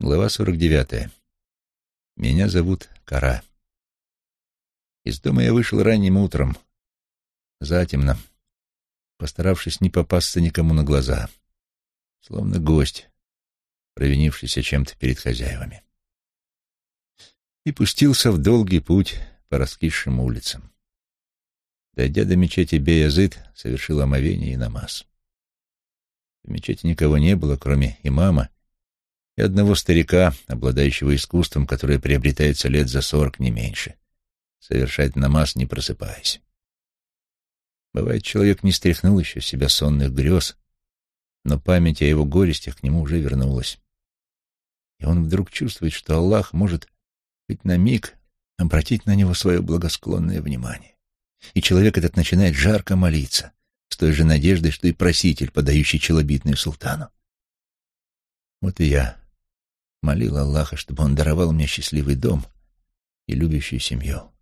Глава 49. Меня зовут Кара. Из дома я вышел ранним утром, затемно, постаравшись не попасться никому на глаза, словно гость, провинившийся чем-то перед хозяевами. И пустился в долгий путь по раскисшим улицам. Дойдя до мечети Беязыд, совершил омовение и намаз. В мечети никого не было, кроме имама и одного старика, обладающего искусством, которое приобретается лет за сорок, не меньше, совершать намаз, не просыпаясь. Бывает, человек не стряхнул еще себя сонных грез, но память о его горестях к нему уже вернулась. И он вдруг чувствует, что Аллах может хоть на миг обратить на него свое благосклонное внимание. И человек этот начинает жарко молиться, с той же надеждой, что и проситель, подающий челобитную султану. Вот и я молил Аллаха, чтобы он даровал мне счастливый дом и любящую семью.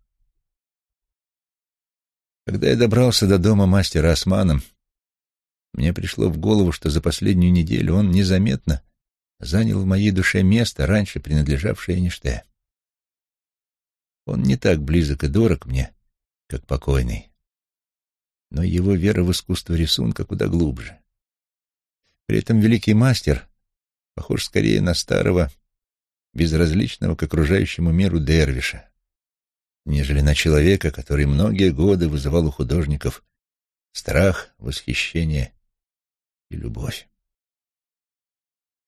Когда я добрался до дома мастера Османа, мне пришло в голову, что за последнюю неделю он незаметно занял в моей душе место, раньше принадлежавшее Ниште. Он не так близок и дорог мне, как покойный, но его вера в искусство рисунка куда глубже. При этом великий мастер похож скорее на старого, безразличного к окружающему миру дервиша, нежели на человека, который многие годы вызывал у художников страх, восхищение и любовь.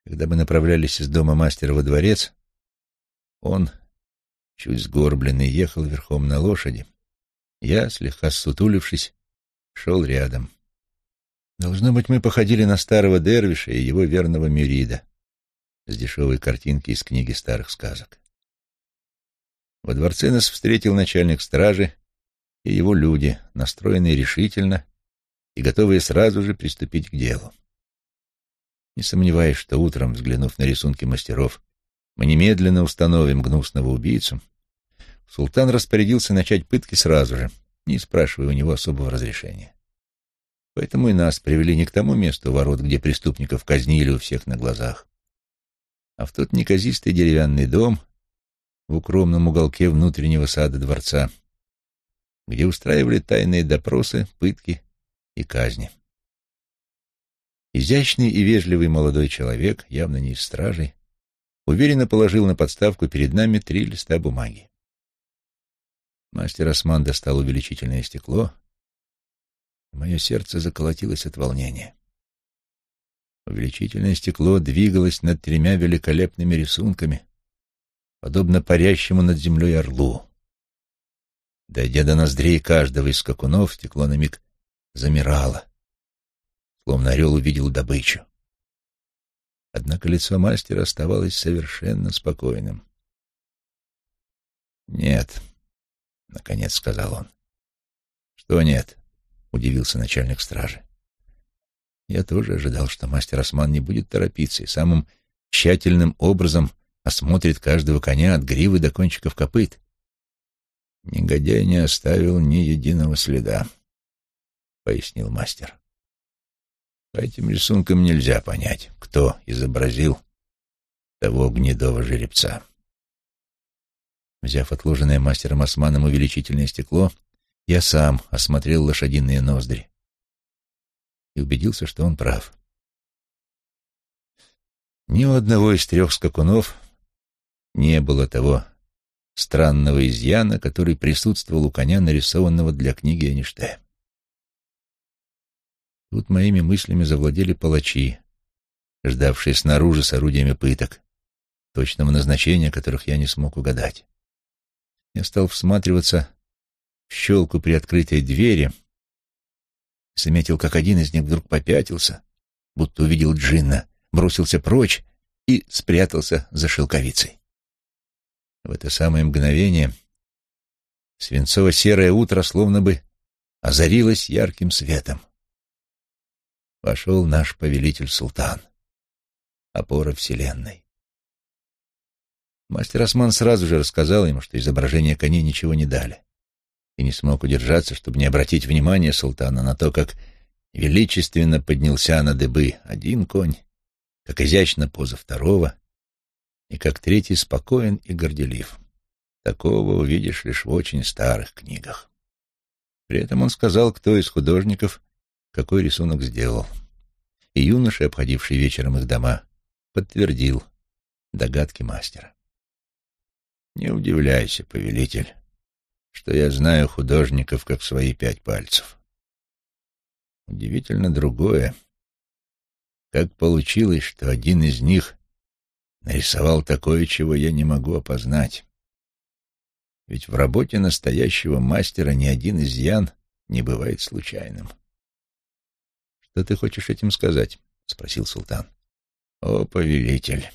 Когда мы направлялись из дома мастера во дворец, он, чуть сгорбленный, ехал верхом на лошади. Я, слегка сутулившись, шел рядом. Должно быть, мы походили на старого дервиша и его верного мюрида, с дешевой картинки из книги старых сказок. Во дворце нас встретил начальник стражи и его люди, настроенные решительно и готовые сразу же приступить к делу. Не сомневаясь, что утром, взглянув на рисунки мастеров, мы немедленно установим гнусного убийцу, султан распорядился начать пытки сразу же, не спрашивая у него особого разрешения. Поэтому и нас привели не к тому месту ворот, где преступников казнили у всех на глазах, а в тот неказистый деревянный дом в укромном уголке внутреннего сада дворца, где устраивали тайные допросы, пытки и казни. Изящный и вежливый молодой человек, явно не из стражей, уверенно положил на подставку перед нами три листа бумаги. Мастер Осман достал увеличительное стекло. Мое сердце заколотилось от волнения. Увеличительное стекло двигалось над тремя великолепными рисунками, подобно парящему над землей орлу. Дойдя до ноздрей каждого из скакунов, стекло на миг замирало, словно орел увидел добычу. Однако лицо мастера оставалось совершенно спокойным. «Нет», — наконец сказал он. «Что нет?» — удивился начальник стражи. Я тоже ожидал, что мастер Осман не будет торопиться и самым тщательным образом осмотрит каждого коня от гривы до кончиков копыт. Негодяй не оставил ни единого следа, — пояснил мастер. По этим рисункам нельзя понять, кто изобразил того гнедого жеребца. Взяв отложенное мастером Османом увеличительное стекло, я сам осмотрел лошадиные ноздри и убедился, что он прав. Ни у одного из трех скакунов не было того странного изъяна, который присутствовал у коня, нарисованного для книги Эйнштейна. Тут моими мыслями завладели палачи, ждавшие снаружи с орудиями пыток, точного назначения которых я не смог угадать. Я стал всматриваться в щелку при открытой двери — заметил, как один из них вдруг попятился, будто увидел джинна, бросился прочь и спрятался за шелковицей. В это самое мгновение свинцово-серое утро словно бы озарилось ярким светом. Вошел наш повелитель-султан, опора вселенной. Мастер Осман сразу же рассказал ему, что изображения коней ничего не дали и не смог удержаться, чтобы не обратить внимания султана на то, как величественно поднялся на дыбы один конь, как изящно поза второго, и как третий спокоен и горделив. Такого увидишь лишь в очень старых книгах. При этом он сказал, кто из художников какой рисунок сделал. И юноша, обходивший вечером их дома, подтвердил догадки мастера. Не удивляйся, повелитель, что я знаю художников как свои пять пальцев. Удивительно другое, как получилось, что один из них нарисовал такое, чего я не могу опознать. Ведь в работе настоящего мастера ни один изъян не бывает случайным. «Что ты хочешь этим сказать?» — спросил султан. «О, повелитель,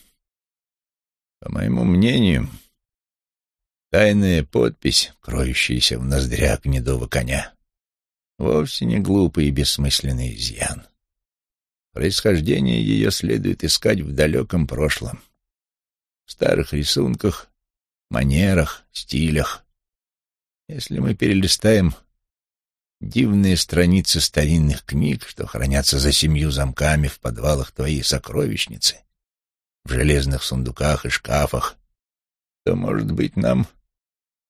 по моему мнению, тайная подпись, кроющаяся в ноздрях гнедого коня, вовсе не глупый и бессмысленный изъян. Происхождение ее следует искать в далеком прошлом, в старых рисунках, манерах, стилях. Если мы перелистаем дивные страницы старинных книг, что хранятся за семью замками в подвалах твоей сокровищницы, в железных сундуках и шкафах, то, может быть, нам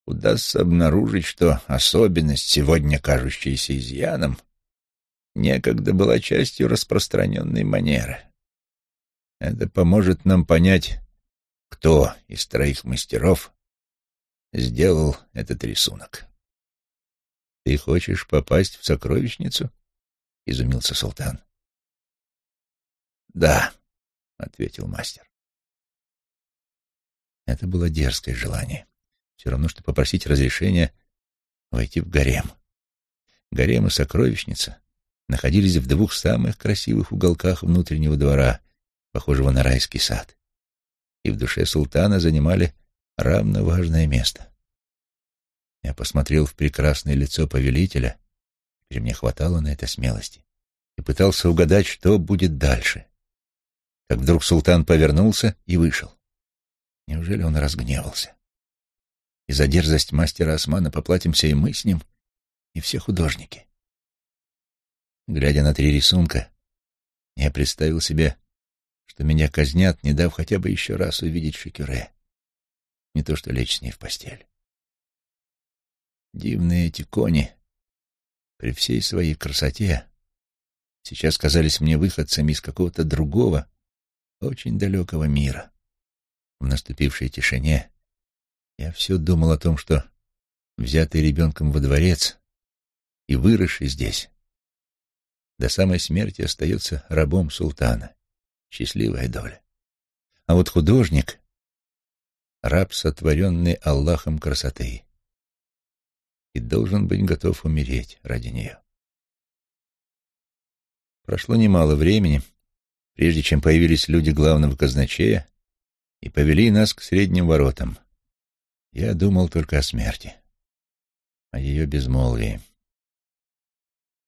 удастся обнаружить, что особенность, сегодня кажущаяся изъяном, некогда была частью распространенной манеры. Это поможет нам понять, кто из троих мастеров сделал этот рисунок. «Ты хочешь попасть в сокровищницу?» — изумился султан. «Да», — ответил мастер. Это было дерзкое желание. Все равно, что попросить разрешения войти в гарем. Гарем и сокровищница находились в двух самых красивых уголках внутреннего двора, похожего на райский сад и в душе султана занимали равно важное место. Я посмотрел в прекрасное лицо повелителя, теперь мне хватало на это смелости, и пытался угадать, что будет дальше. Как вдруг султан повернулся и вышел. Неужели он разгневался? И за дерзость мастера Османа поплатимся и мы с ним, и все художники. Глядя на три рисунка, я представил себе что меня казнят, не дав хотя бы еще раз увидеть Шекюре. Не то что лечь с ней в постель. Дивные эти кони, при всей своей красоте, сейчас казались мне выходцами из какого-то другого, очень далекого мира. В наступившей тишине я все думал о том, что, взятый ребенком во дворец и выросший здесь, до самой смерти остается рабом султана. Счастливая доля. А вот художник — раб, сотворенный Аллахом красоты, и должен быть готов умереть ради нее. Прошло немало времени, прежде чем появились люди главного казначея и повели нас к средним воротам. Я думал только о смерти, о ее безмолвии.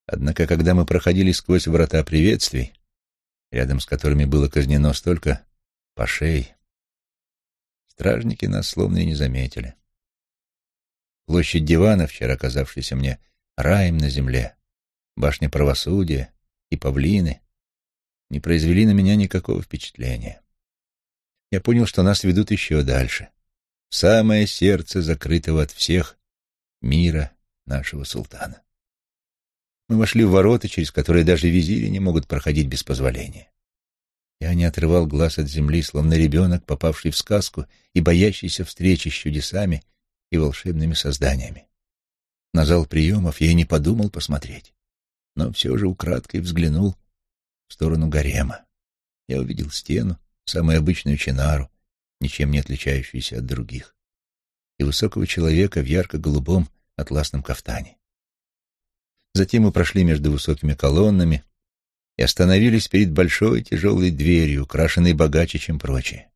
Однако, когда мы проходили сквозь врата приветствий, рядом с которыми было казнено столько пашей. Стражники нас словно и не заметили. Площадь дивана, вчера казавшаяся мне раем на земле, башня правосудия и павлины, не произвели на меня никакого впечатления. Я понял, что нас ведут еще дальше, в самое сердце закрытого от всех мира нашего султана. Мы вошли в ворота, через которые даже визири не могут проходить без позволения. Я не отрывал глаз от земли, словно ребенок, попавший в сказку и боящийся встречи с чудесами и волшебными созданиями. На зал приемов я и не подумал посмотреть, но все же украдкой взглянул в сторону гарема. Я увидел стену, самую обычную чинару, ничем не отличающуюся от других, и высокого человека в ярко-голубом атласном кафтане. Затем мы прошли между высокими колоннами и остановились перед большой тяжелой дверью, украшенной богаче, чем прочие.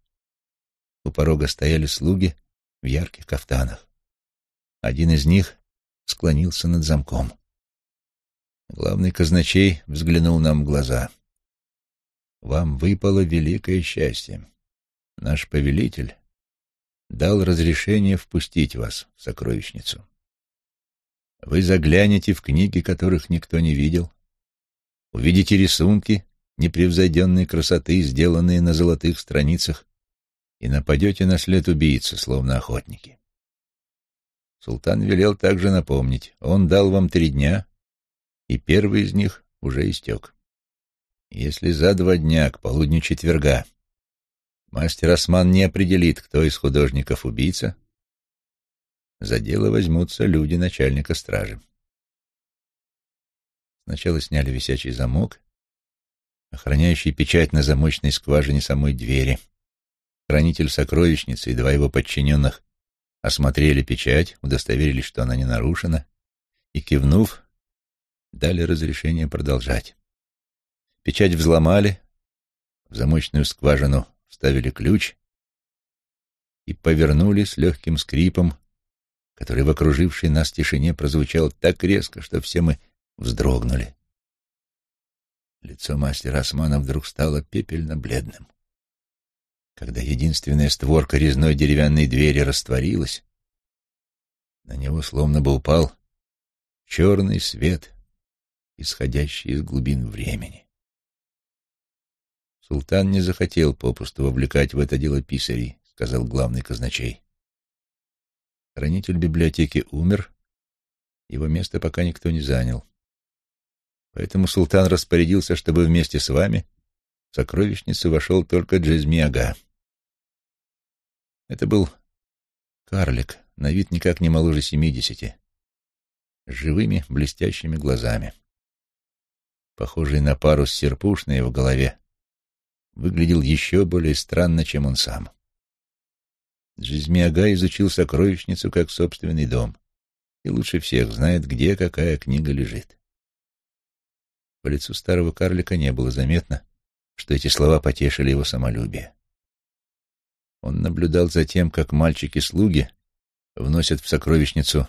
У порога стояли слуги в ярких кафтанах. Один из них склонился над замком. Главный казначей взглянул нам в глаза. «Вам выпало великое счастье. Наш повелитель дал разрешение впустить вас в сокровищницу. Вы заглянете в книги, которых никто не видел, увидите рисунки непревзойденной красоты, сделанные на золотых страницах и нападете на след убийцы, словно охотники. Султан велел также напомнить, он дал вам три дня, и первый из них уже истек. Если за два дня к полудню четверга мастер Осман не определит, кто из художников убийца, за дело возьмутся люди начальника стражи. Сначала сняли висячий замок, охраняющий печать на замочной скважине самой двери. Хранитель сокровищницы и два его подчиненных осмотрели печать, удостоверились, что она не нарушена, и, кивнув, дали разрешение продолжать. Печать взломали, в замочную скважину вставили ключ и повернули с легким скрипом, который в окружившей нас тишине прозвучал так резко, что все мы вздрогнули. Лицо мастера Османа вдруг стало пепельно-бледным. Когда единственная створка резной деревянной двери растворилась, на него словно бы упал черный свет, исходящий из глубин времени. Султан не захотел попусту вовлекать в это дело писарей, сказал главный казначей. Хранитель библиотеки умер, его место пока никто не занял. Поэтому султан распорядился, чтобы вместе с вами в сокровищницу вошел только Джезми-ага. Это был карлик, на вид никак не моложе семидесяти, с живыми блестящими глазами. Похожий на пару с серпушной в голове, выглядел еще более странно, чем он сам. Джизмиага изучил сокровищницу как собственный дом и лучше всех знает, где какая книга лежит. По лицу старого карлика не было заметно, что эти слова потешили его самолюбие. Он наблюдал за тем, как мальчики-слуги вносят в сокровищницу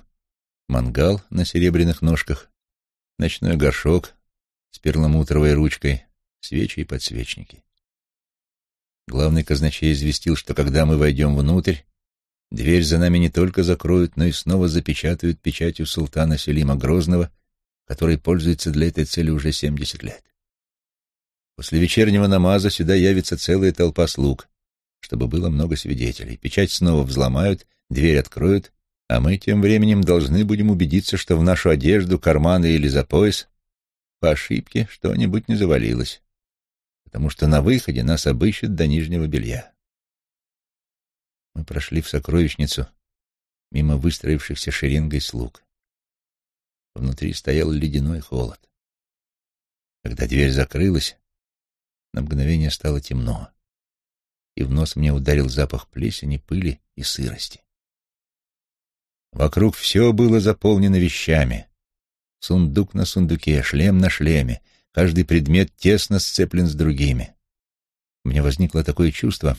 мангал на серебряных ножках, ночной горшок с перламутровой ручкой, свечи и подсвечники. Главный казначей известил, что когда мы войдем внутрь, дверь за нами не только закроют, но и снова запечатают печатью султана Селима Грозного который пользуется для этой цели уже семьдесят лет. После вечернего намаза сюда явится целая толпа слуг, чтобы было много свидетелей. Печать снова взломают, дверь откроют, а мы тем временем должны будем убедиться, что в нашу одежду, карманы или за пояс по ошибке что-нибудь не завалилось, потому что на выходе нас обыщут до нижнего белья. Мы прошли в сокровищницу мимо выстроившихся шеренгой слуг. Внутри стоял ледяной холод. Когда дверь закрылась, на мгновение стало темно, и в нос мне ударил запах плесени, пыли и сырости. Вокруг все было заполнено вещами. Сундук на сундуке, шлем на шлеме, каждый предмет тесно сцеплен с другими. У меня возникло такое чувство,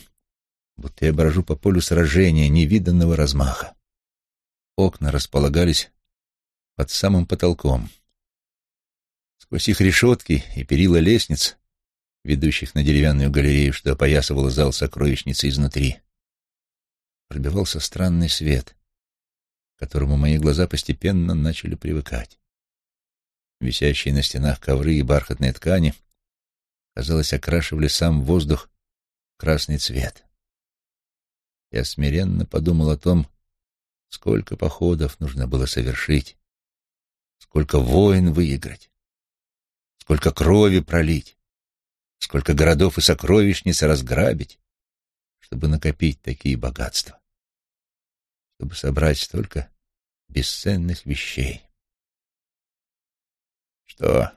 будто я брожу по полю сражения невиданного размаха. Окна располагались под самым потолком. Сквозь их решетки и перила лестниц, ведущих на деревянную галерею, что опоясывала зал сокровищницы изнутри, пробивался странный свет, к которому мои глаза постепенно начали привыкать. Висящие на стенах ковры и бархатные ткани, казалось, окрашивали сам воздух красный цвет. Я смиренно подумал о том, сколько походов нужно было совершить, сколько войн выиграть, сколько крови пролить, сколько городов и сокровищниц разграбить, чтобы накопить такие богатства, чтобы собрать столько бесценных вещей. — Что,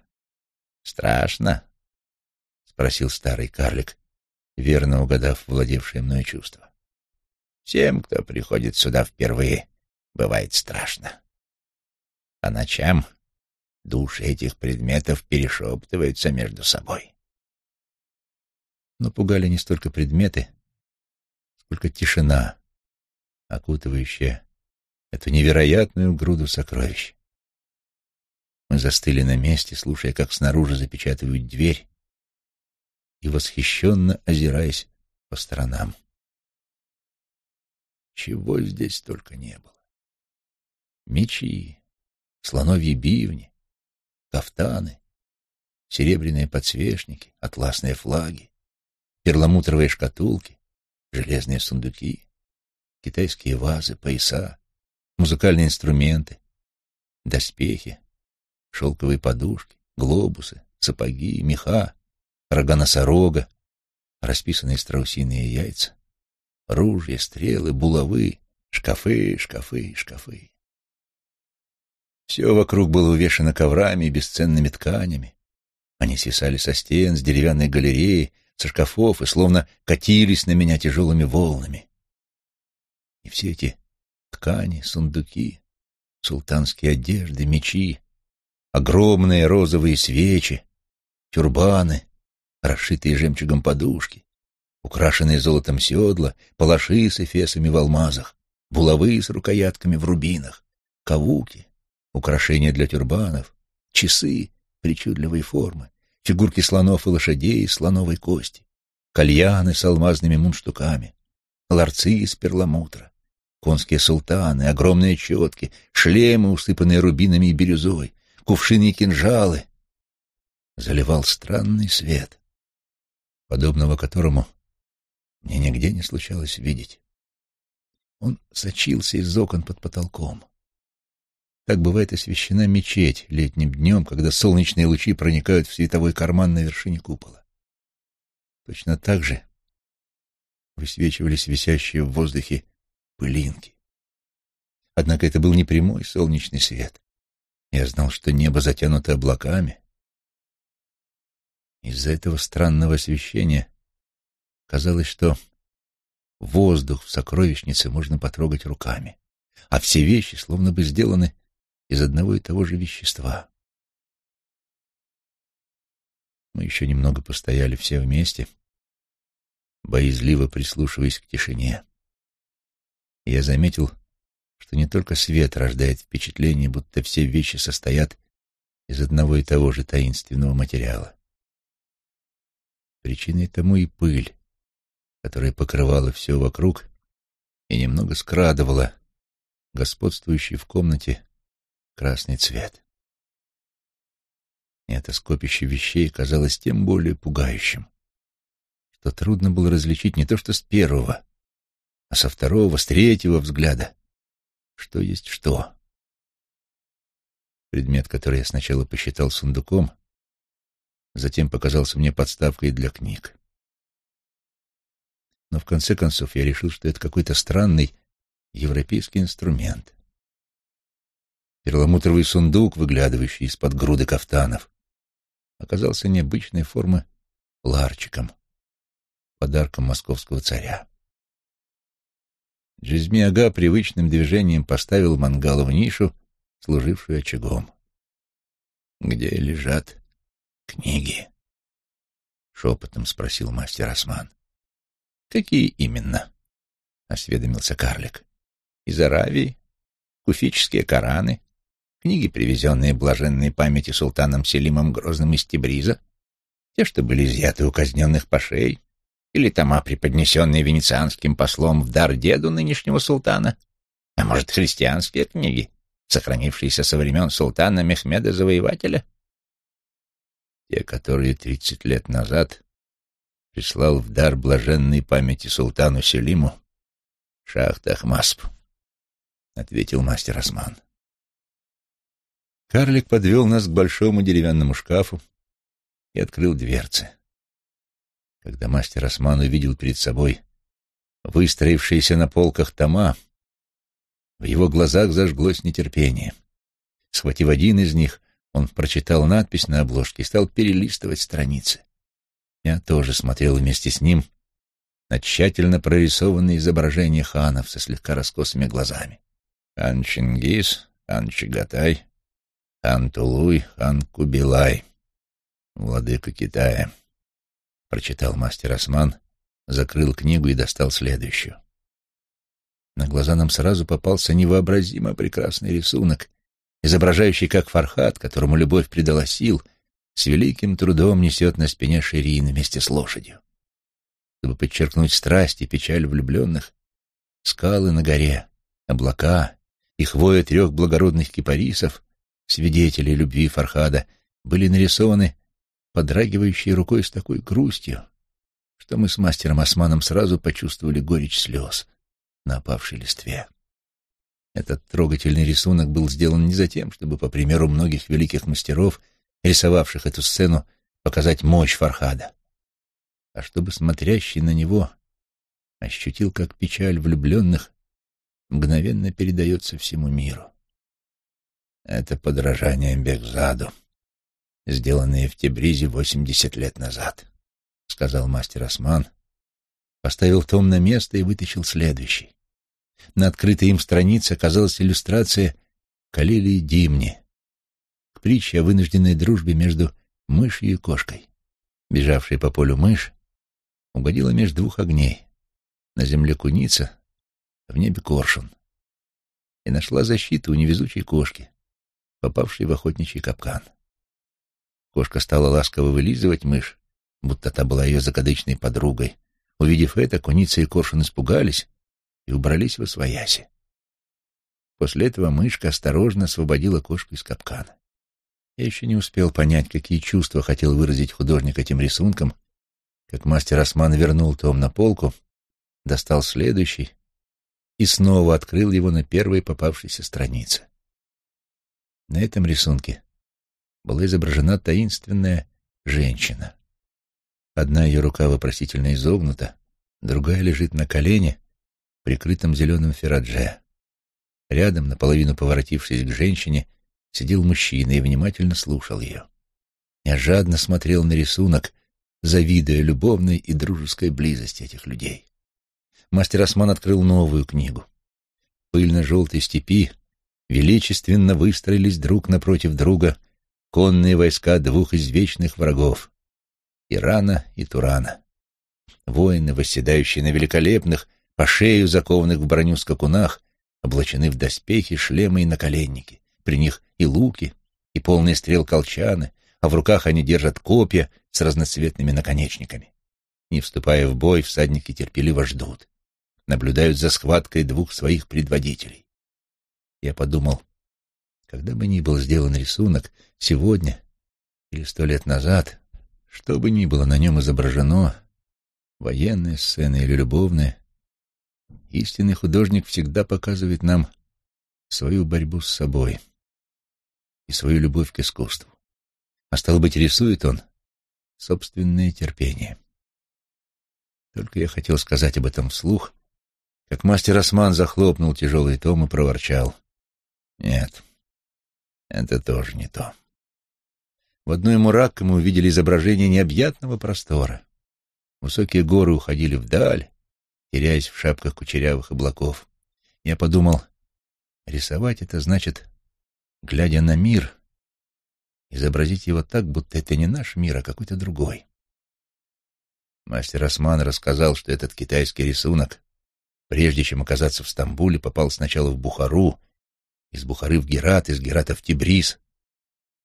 страшно? — спросил старый карлик, верно угадав владевшее мной чувство. — Всем, кто приходит сюда впервые, бывает страшно по ночам души этих предметов перешептываются между собой. Но пугали не столько предметы, сколько тишина, окутывающая эту невероятную груду сокровищ. Мы застыли на месте, слушая, как снаружи запечатывают дверь, и восхищенно озираясь по сторонам. Чего здесь только не было. Мечи, слоновьи бивни, кафтаны, серебряные подсвечники, атласные флаги, перламутровые шкатулки, железные сундуки, китайские вазы, пояса, музыкальные инструменты, доспехи, шелковые подушки, глобусы, сапоги, меха, рога носорога, расписанные страусиные яйца, ружья, стрелы, булавы, шкафы, шкафы, шкафы. Все вокруг было увешано коврами и бесценными тканями. Они свисали со стен, с деревянной галереи, со шкафов и словно катились на меня тяжелыми волнами. И все эти ткани, сундуки, султанские одежды, мечи, огромные розовые свечи, тюрбаны, расшитые жемчугом подушки, украшенные золотом седла, палаши с эфесами в алмазах, булавы с рукоятками в рубинах, кавуки, украшения для тюрбанов, часы причудливой формы, фигурки слонов и лошадей из слоновой кости, кальяны с алмазными мундштуками, ларцы из перламутра, конские султаны, огромные четки, шлемы, усыпанные рубинами и бирюзой, кувшины и кинжалы. Заливал странный свет, подобного которому мне нигде не случалось видеть. Он сочился из окон под потолком. Так бывает освещена мечеть летним днем, когда солнечные лучи проникают в световой карман на вершине купола. Точно так же высвечивались висящие в воздухе пылинки. Однако это был не прямой солнечный свет. Я знал, что небо затянуто облаками. Из-за этого странного освещения казалось, что воздух в сокровищнице можно потрогать руками, а все вещи словно бы сделаны из одного и того же вещества. Мы еще немного постояли все вместе, боязливо прислушиваясь к тишине. Я заметил, что не только свет рождает впечатление, будто все вещи состоят из одного и того же таинственного материала. Причиной тому и пыль, которая покрывала все вокруг и немного скрадывала господствующий в комнате красный цвет. И это скопище вещей казалось тем более пугающим, что трудно было различить не то что с первого, а со второго, с третьего взгляда, что есть что. Предмет, который я сначала посчитал сундуком, затем показался мне подставкой для книг. Но в конце концов я решил, что это какой-то странный европейский инструмент. Перламутровый сундук, выглядывающий из-под груды кафтанов, оказался необычной формы ларчиком, подарком московского царя. Джизми Ага привычным движением поставил мангал в нишу, служившую очагом. «Где лежат книги?» — шепотом спросил мастер Осман. «Какие именно?» — осведомился карлик. «Из Аравии? Куфические Кораны? Книги, привезенные блаженной памяти султаном Селимом Грозным из Тибриза? Те, что были изъяты у казненных пашей? Или тома, преподнесенные венецианским послом в дар деду нынешнего султана? А может, христианские книги, сохранившиеся со времен султана Мехмеда Завоевателя? Те, которые тридцать лет назад прислал в дар блаженной памяти султану Селиму Шахт Ахмасп, — ответил мастер Осман. Карлик подвел нас к большому деревянному шкафу и открыл дверцы. Когда мастер Осман увидел перед собой выстроившиеся на полках тома, в его глазах зажглось нетерпение. Схватив один из них, он прочитал надпись на обложке и стал перелистывать страницы. Я тоже смотрел вместе с ним на тщательно прорисованные изображения ханов со слегка раскосыми глазами. Хан Чингис, хан Чагатай, хан Тулуй, хан Кубилай, владыка Китая. Прочитал мастер Осман, закрыл книгу и достал следующую. На глаза нам сразу попался невообразимо прекрасный рисунок, изображающий, как Фархат, которому любовь придала сил — с великим трудом несет на спине Ширин вместе с лошадью. Чтобы подчеркнуть страсть и печаль влюбленных, скалы на горе, облака и хвоя трех благородных кипарисов, свидетелей любви Фархада, были нарисованы подрагивающей рукой с такой грустью, что мы с мастером Османом сразу почувствовали горечь слез на опавшей листве. Этот трогательный рисунок был сделан не за тем, чтобы, по примеру многих великих мастеров, рисовавших эту сцену, показать мощь Фархада, а чтобы смотрящий на него ощутил, как печаль влюбленных мгновенно передается всему миру. Это подражание Бекзаду, сделанное в Тебризе восемьдесят лет назад, — сказал мастер Осман, поставил том на место и вытащил следующий. На открытой им странице оказалась иллюстрация Калили Димни к притче о вынужденной дружбе между мышью и кошкой. Бежавшая по полю мышь угодила между двух огней. На земле куница, а в небе коршун. И нашла защиту у невезучей кошки, попавшей в охотничий капкан. Кошка стала ласково вылизывать мышь, будто та была ее закадычной подругой. Увидев это, куница и коршун испугались и убрались во свояси. После этого мышка осторожно освободила кошку из капкана. Я еще не успел понять, какие чувства хотел выразить художник этим рисунком, как мастер Осман вернул том на полку, достал следующий и снова открыл его на первой попавшейся странице. На этом рисунке была изображена таинственная женщина. Одна ее рука вопросительно изогнута, другая лежит на колене, прикрытом зеленым ферадже. Рядом, наполовину поворотившись к женщине, сидел мужчина и внимательно слушал ее. Я жадно смотрел на рисунок, завидуя любовной и дружеской близости этих людей. Мастер Осман открыл новую книгу. Пыльно-желтой степи величественно выстроились друг напротив друга конные войска двух извечных врагов — Ирана и Турана. Воины, восседающие на великолепных, по шею закованных в броню скакунах, облачены в доспехи, шлемы и наколенники. При них и луки, и полные стрел колчаны, а в руках они держат копья с разноцветными наконечниками. Не вступая в бой, всадники терпеливо ждут, наблюдают за схваткой двух своих предводителей. Я подумал, когда бы ни был сделан рисунок, сегодня или сто лет назад, что бы ни было на нем изображено, военная сцена или любовная, истинный художник всегда показывает нам свою борьбу с собой и свою любовь к искусству. А стало быть, рисует он собственное терпение. Только я хотел сказать об этом вслух, как мастер Осман захлопнул тяжелый том и проворчал. Нет, это тоже не то. В одной муракке мы увидели изображение необъятного простора. Высокие горы уходили вдаль, теряясь в шапках кучерявых облаков. Я подумал, рисовать это значит, глядя на мир, изобразить его так, будто это не наш мир, а какой-то другой. Мастер Осман рассказал, что этот китайский рисунок, прежде чем оказаться в Стамбуле, попал сначала в Бухару, из Бухары в Герат, из Герата в Тибриз,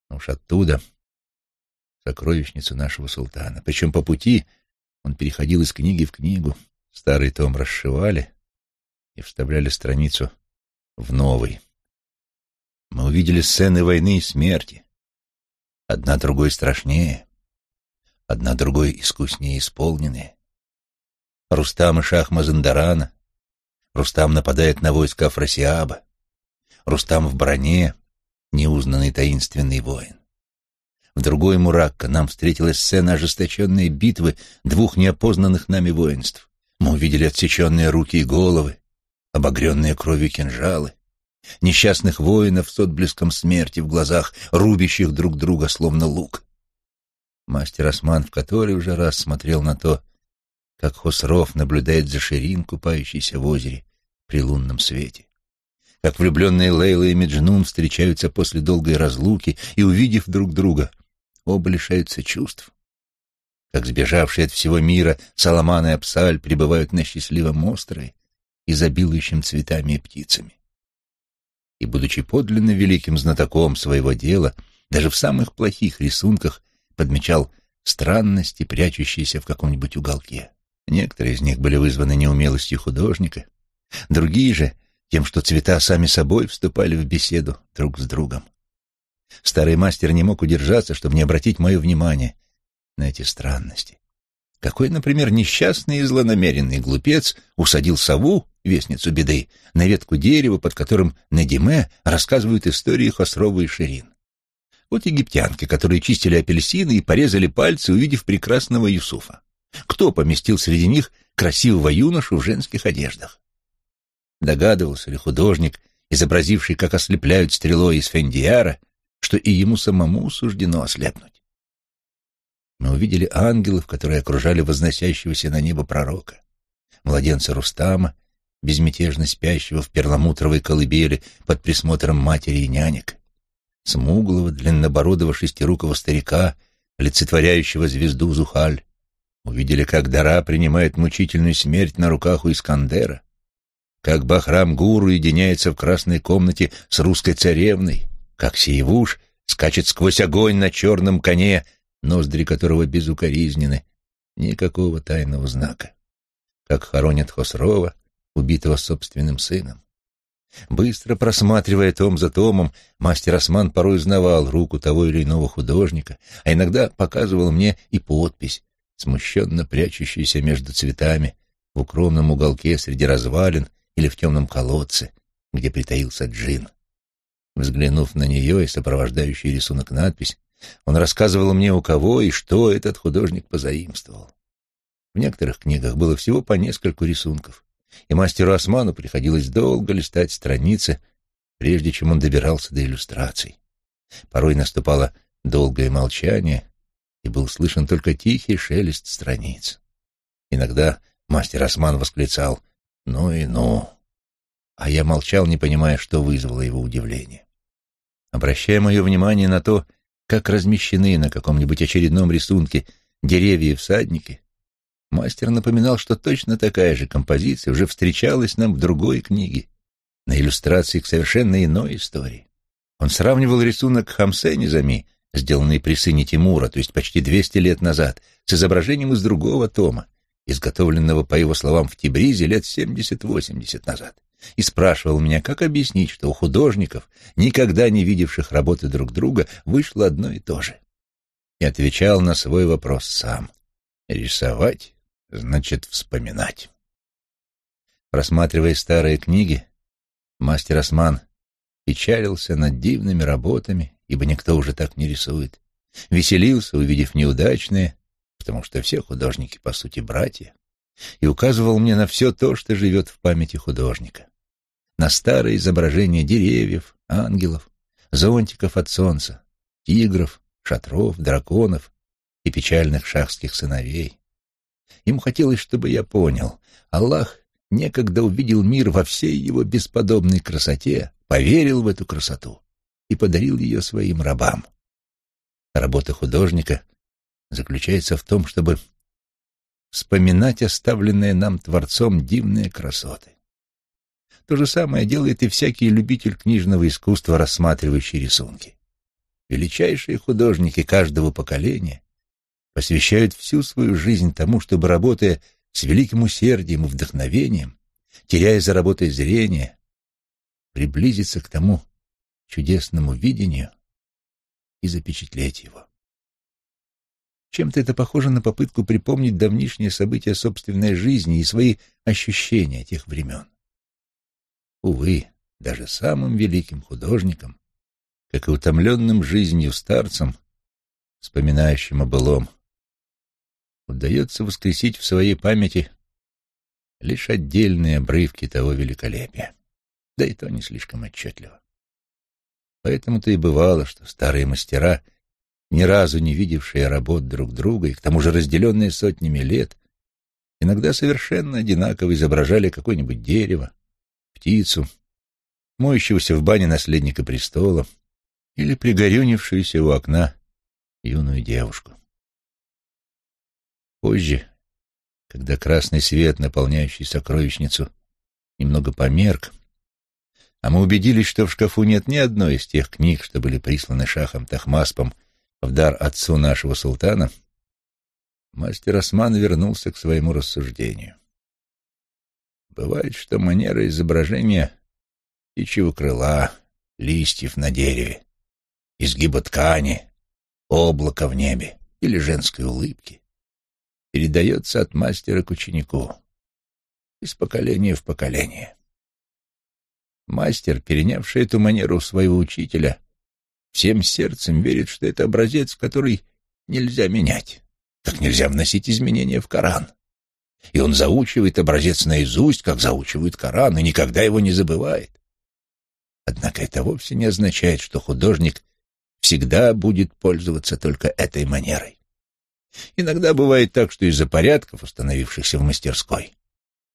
а уж оттуда — сокровищницу нашего султана. Причем по пути он переходил из книги в книгу, старый том расшивали и вставляли страницу в новый. Мы увидели сцены войны и смерти, одна другой страшнее, одна другой искуснее исполненные. Рустам и Шах Мазандарана, Рустам нападает на войска Афросиаба, Рустам в броне, неузнанный таинственный воин. В другой Муракка нам встретилась сцена ожесточенной битвы двух неопознанных нами воинств. Мы увидели отсеченные руки и головы, обогренные кровью кинжалы, несчастных воинов с отблеском смерти в глазах, рубящих друг друга словно лук. Мастер Осман в который уже раз смотрел на то, как Хосров наблюдает за Ширин, купающийся в озере при лунном свете как влюбленные Лейла и Меджнун встречаются после долгой разлуки и, увидев друг друга, оба лишаются чувств. Как сбежавшие от всего мира Саламан и Апсаль пребывают на счастливом острове, изобилующем цветами и птицами. И, будучи подлинно великим знатоком своего дела, даже в самых плохих рисунках подмечал странности, прячущиеся в каком-нибудь уголке. Некоторые из них были вызваны неумелостью художника, другие же тем, что цвета сами собой вступали в беседу друг с другом. Старый мастер не мог удержаться, чтобы не обратить мое внимание на эти странности. Какой, например, несчастный и злонамеренный глупец усадил сову, вестницу беды, на ветку дерева, под которым Надиме рассказывают истории Хосрова и Ширин. Вот египтянки, которые чистили апельсины и порезали пальцы, увидев прекрасного Юсуфа. Кто поместил среди них красивого юношу в женских одеждах? Догадывался ли художник, изобразивший, как ослепляют стрелой из Фендиара, что и ему самому суждено ослепнуть? Мы увидели ангелов, которые окружали возносящегося на небо пророка, младенца Рустама, безмятежно спящего в перламутровой колыбели под присмотром матери и нянек, смуглого, длиннобородого шестирукого старика, олицетворяющего звезду Зухаль. Увидели, как Дара принимает мучительную смерть на руках у Искандера, как Бахрам-гуру единяется в красной комнате с русской царевной, как Сиевуш скачет сквозь огонь на черном коне, ноздри которого безукоризнены, никакого тайного знака, как хоронят Хосрова, убитого собственным сыном. Быстро просматривая том за томом, мастер Осман порой узнавал руку того или иного художника, а иногда показывал мне и подпись, смущенно прячущуюся между цветами в укромном уголке среди развалин или в темном колодце, где притаился джин. Взглянув на нее и сопровождающий рисунок надпись, он рассказывал мне, у кого и что этот художник позаимствовал. В некоторых книгах было всего по нескольку рисунков, и мастеру Осману приходилось долго листать страницы, прежде чем он добирался до иллюстраций. Порой наступало долгое молчание, и был слышен только тихий шелест страниц. Иногда мастер Осман восклицал «Ну и ну!», а я молчал, не понимая, что вызвало его удивление. Обращая мое внимание на то, как размещены на каком-нибудь очередном рисунке деревья и всадники, Мастер напоминал, что точно такая же композиция уже встречалась нам в другой книге, на иллюстрации к совершенно иной истории. Он сравнивал рисунок Хамсе Низами, сделанный при сыне Тимура, то есть почти 200 лет назад, с изображением из другого тома, изготовленного, по его словам, в Тибризе лет 70-80 назад, и спрашивал меня, как объяснить, что у художников, никогда не видевших работы друг друга, вышло одно и то же. И отвечал на свой вопрос сам. Рисовать значит вспоминать. Просматривая старые книги, мастер Осман печалился над дивными работами, ибо никто уже так не рисует. Веселился, увидев неудачные, потому что все художники, по сути, братья, и указывал мне на все то, что живет в памяти художника. На старые изображения деревьев, ангелов, зонтиков от солнца, тигров, шатров, драконов и печальных шахских сыновей. Ему хотелось, чтобы я понял. Аллах некогда увидел мир во всей его бесподобной красоте, поверил в эту красоту и подарил ее своим рабам. Работа художника заключается в том, чтобы вспоминать оставленные нам Творцом дивные красоты. То же самое делает и всякий любитель книжного искусства, рассматривающий рисунки. Величайшие художники каждого поколения посвящают всю свою жизнь тому, чтобы, работая с великим усердием и вдохновением, теряя за работой зрение, приблизиться к тому чудесному видению и запечатлеть его. Чем-то это похоже на попытку припомнить давнишние события собственной жизни и свои ощущения тех времен. Увы, даже самым великим художникам, как и утомленным жизнью старцам, вспоминающим о былом, удается воскресить в своей памяти лишь отдельные обрывки того великолепия, да и то не слишком отчетливо. Поэтому-то и бывало, что старые мастера, ни разу не видевшие работ друг друга и к тому же разделенные сотнями лет, иногда совершенно одинаково изображали какое-нибудь дерево, птицу, моющегося в бане наследника престола или пригорюнившуюся у окна юную девушку. Позже, когда красный свет, наполняющий сокровищницу, немного померк, а мы убедились, что в шкафу нет ни одной из тех книг, что были присланы шахом Тахмаспом в дар отцу нашего султана, мастер Осман вернулся к своему рассуждению. Бывает, что манера изображения птичьего крыла, листьев на дереве, изгиба ткани, облака в небе или женской улыбки передается от мастера к ученику, из поколения в поколение. Мастер, перенявший эту манеру своего учителя, всем сердцем верит, что это образец, который нельзя менять, как нельзя вносить изменения в Коран. И он заучивает образец наизусть, как заучивает Коран, и никогда его не забывает. Однако это вовсе не означает, что художник всегда будет пользоваться только этой манерой. Иногда бывает так, что из-за порядков, установившихся в мастерской,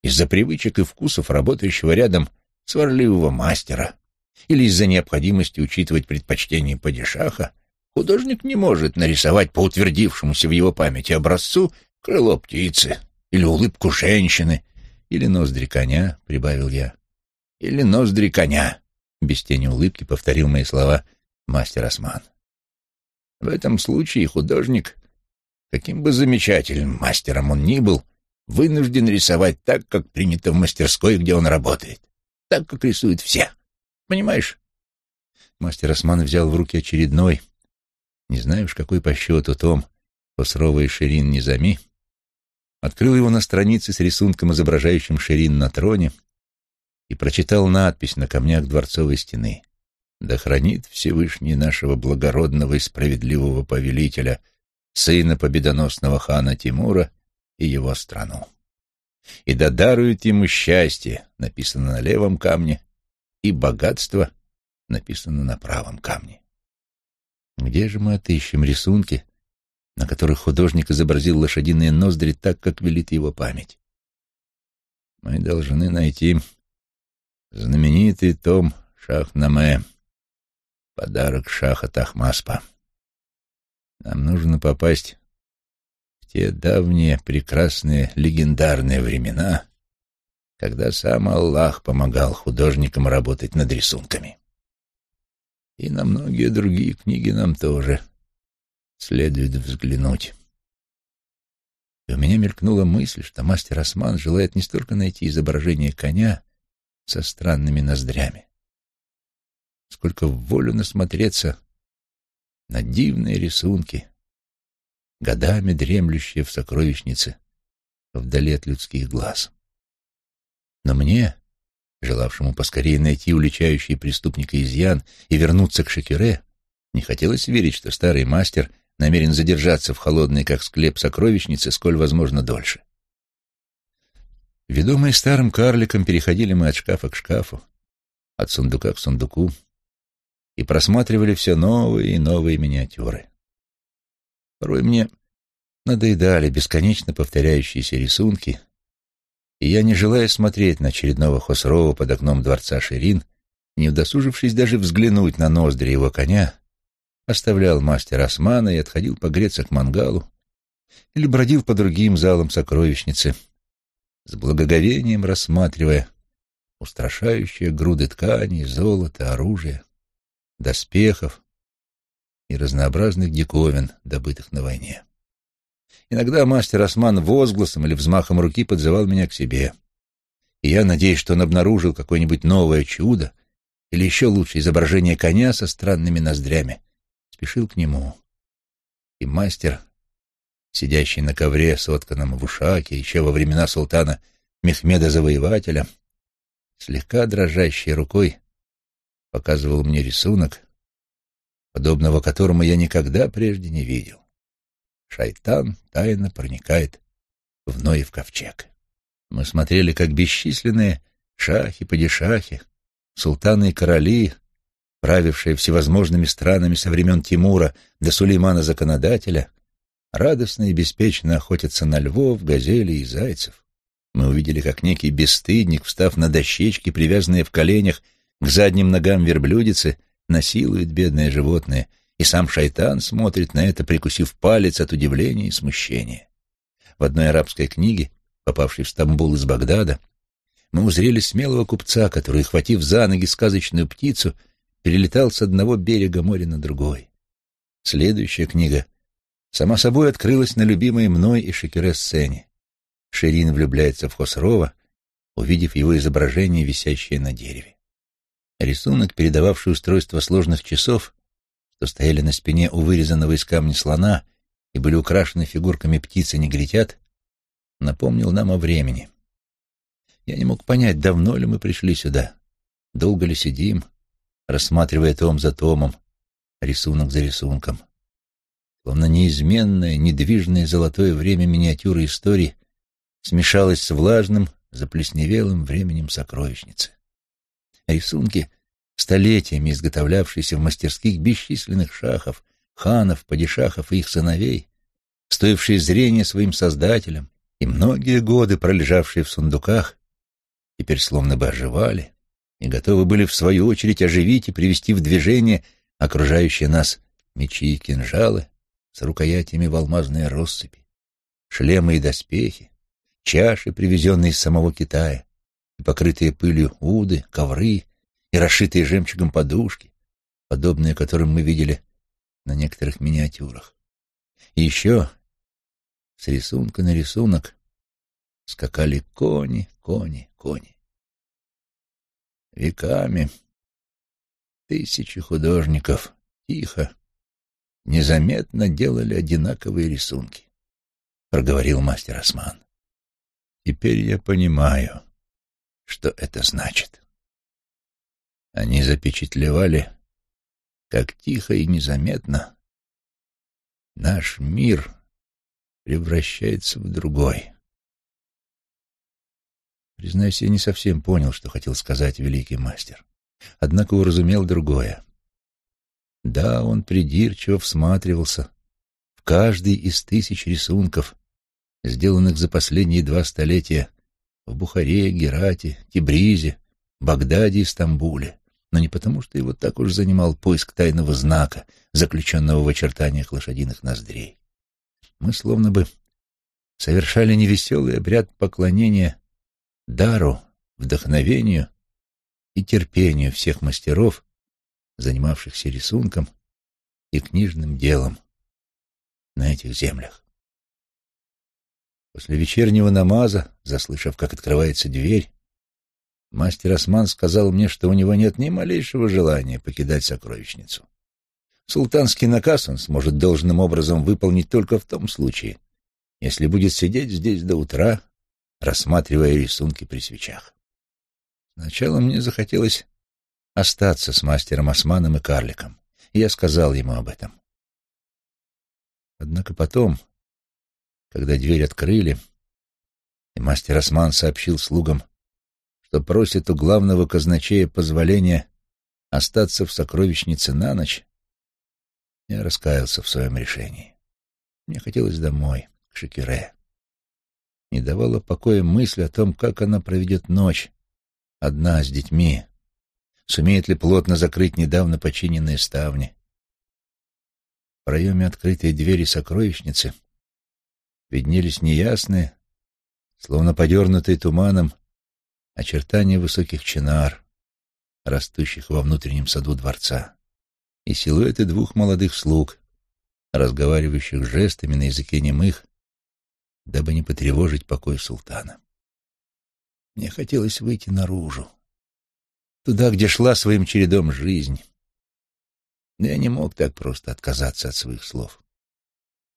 из-за привычек и вкусов работающего рядом сварливого мастера или из-за необходимости учитывать предпочтения падишаха, художник не может нарисовать по утвердившемуся в его памяти образцу крыло птицы или улыбку женщины или ноздри коня, — прибавил я, — или ноздри коня, — без тени улыбки повторил мои слова мастер Осман. В этом случае художник, каким бы замечательным мастером он ни был, вынужден рисовать так, как принято в мастерской, где он работает так, как рисуют все. Понимаешь? Мастер Осман взял в руки очередной, не знаю уж какой по счету, том Хосрова и Ширин Низами, открыл его на странице с рисунком, изображающим Ширин на троне, и прочитал надпись на камнях дворцовой стены. «Да хранит Всевышний нашего благородного и справедливого повелителя, сына победоносного хана Тимура и его страну» и да дарует ему счастье, написано на левом камне, и богатство, написано на правом камне. Где же мы отыщем рисунки, на которых художник изобразил лошадиные ноздри так, как велит его память? Мы должны найти знаменитый том Шахнаме, подарок Шаха Тахмаспа. Нам нужно попасть те давние, прекрасные, легендарные времена, когда сам Аллах помогал художникам работать над рисунками. И на многие другие книги нам тоже следует взглянуть. И у меня мелькнула мысль, что мастер Осман желает не столько найти изображение коня со странными ноздрями, сколько в волю насмотреться на дивные рисунки, годами дремлющее в сокровищнице вдали от людских глаз. Но мне, желавшему поскорее найти уличающий преступника изъян и вернуться к Шекюре, не хотелось верить, что старый мастер намерен задержаться в холодной, как склеп, сокровищнице, сколь возможно дольше. Ведомые старым карликом, переходили мы от шкафа к шкафу, от сундука к сундуку и просматривали все новые и новые миниатюры. Порой мне надоедали бесконечно повторяющиеся рисунки, и я, не желая смотреть на очередного Хосрова под окном дворца Ширин, не удосужившись даже взглянуть на ноздри его коня, оставлял мастера Османа и отходил погреться к мангалу или бродил по другим залам сокровищницы, с благоговением рассматривая устрашающие груды тканей, золота, оружия, доспехов, и разнообразных диковин, добытых на войне. Иногда мастер Осман возгласом или взмахом руки подзывал меня к себе, и я, надеюсь, что он обнаружил какое-нибудь новое чудо или еще лучше изображение коня со странными ноздрями, спешил к нему. И мастер, сидящий на ковре, сотканном в Ушаке, еще во времена султана Мехмеда Завоевателя, слегка дрожащей рукой показывал мне рисунок, подобного которому я никогда прежде не видел. Шайтан тайно проникает в Ноев ковчег. Мы смотрели, как бесчисленные шахи, падишахи, султаны и короли, правившие всевозможными странами со времен Тимура до Сулеймана Законодателя, радостно и беспечно охотятся на львов, газелей и зайцев. Мы увидели, как некий бесстыдник, встав на дощечки, привязанные в коленях к задним ногам верблюдицы, насилует бедное животное, и сам шайтан смотрит на это, прикусив палец от удивления и смущения. В одной арабской книге, попавшей в Стамбул из Багдада, мы узрели смелого купца, который, хватив за ноги сказочную птицу, перелетал с одного берега моря на другой. Следующая книга сама собой открылась на любимой мной и Шекере сцене. Ширин влюбляется в Хосрова, увидев его изображение, висящее на дереве. Рисунок, передававший устройство сложных часов, что стояли на спине у вырезанного из камня слона и были украшены фигурками птиц и негритят, напомнил нам о времени. Я не мог понять, давно ли мы пришли сюда, долго ли сидим, рассматривая том за томом, рисунок за рисунком. Словно неизменное, недвижное золотое время миниатюры истории смешалось с влажным, заплесневелым временем сокровищницы. Рисунки, столетиями изготовлявшиеся в мастерских бесчисленных шахов, ханов, падишахов и их сыновей, стоившие зрения своим создателям и многие годы пролежавшие в сундуках, теперь словно бы оживали и готовы были в свою очередь оживить и привести в движение окружающие нас мечи и кинжалы с рукоятями в алмазные россыпи, шлемы и доспехи, чаши, привезенные из самого Китая, и покрытые пылью уды, ковры и расшитые жемчугом подушки, подобные которым мы видели на некоторых миниатюрах. И еще с рисунка на рисунок скакали кони, кони, кони. Веками тысячи художников тихо, незаметно делали одинаковые рисунки, — проговорил мастер Осман. Теперь я понимаю, что это значит. Они запечатлевали, как тихо и незаметно наш мир превращается в другой. Признаюсь, я не совсем понял, что хотел сказать великий мастер. Однако уразумел другое. Да, он придирчиво всматривался в каждый из тысяч рисунков, сделанных за последние два столетия в Бухаре, Герате, Тибризе, Багдаде и Стамбуле, но не потому, что его так уж занимал поиск тайного знака, заключенного в очертаниях лошадиных ноздрей. Мы словно бы совершали невеселый обряд поклонения дару, вдохновению и терпению всех мастеров, занимавшихся рисунком и книжным делом на этих землях. После вечернего намаза, заслышав, как открывается дверь, мастер Осман сказал мне, что у него нет ни малейшего желания покидать сокровищницу. Султанский наказ он сможет должным образом выполнить только в том случае, если будет сидеть здесь до утра, рассматривая рисунки при свечах. Сначала мне захотелось остаться с мастером Османом и карликом, я сказал ему об этом. Однако потом, когда дверь открыли, и мастер Осман сообщил слугам, что просит у главного казначея позволения остаться в сокровищнице на ночь, я раскаялся в своем решении. Мне хотелось домой, к Шекире. Не давала покоя мысль о том, как она проведет ночь, одна с детьми, сумеет ли плотно закрыть недавно починенные ставни. В проеме открытой двери сокровищницы — виднелись неясные, словно подернутые туманом, очертания высоких чинар, растущих во внутреннем саду дворца, и силуэты двух молодых слуг, разговаривающих жестами на языке немых, дабы не потревожить покой султана. Мне хотелось выйти наружу, туда, где шла своим чередом жизнь. Но я не мог так просто отказаться от своих слов.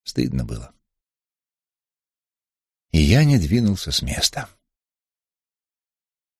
Стыдно было и я не двинулся с места.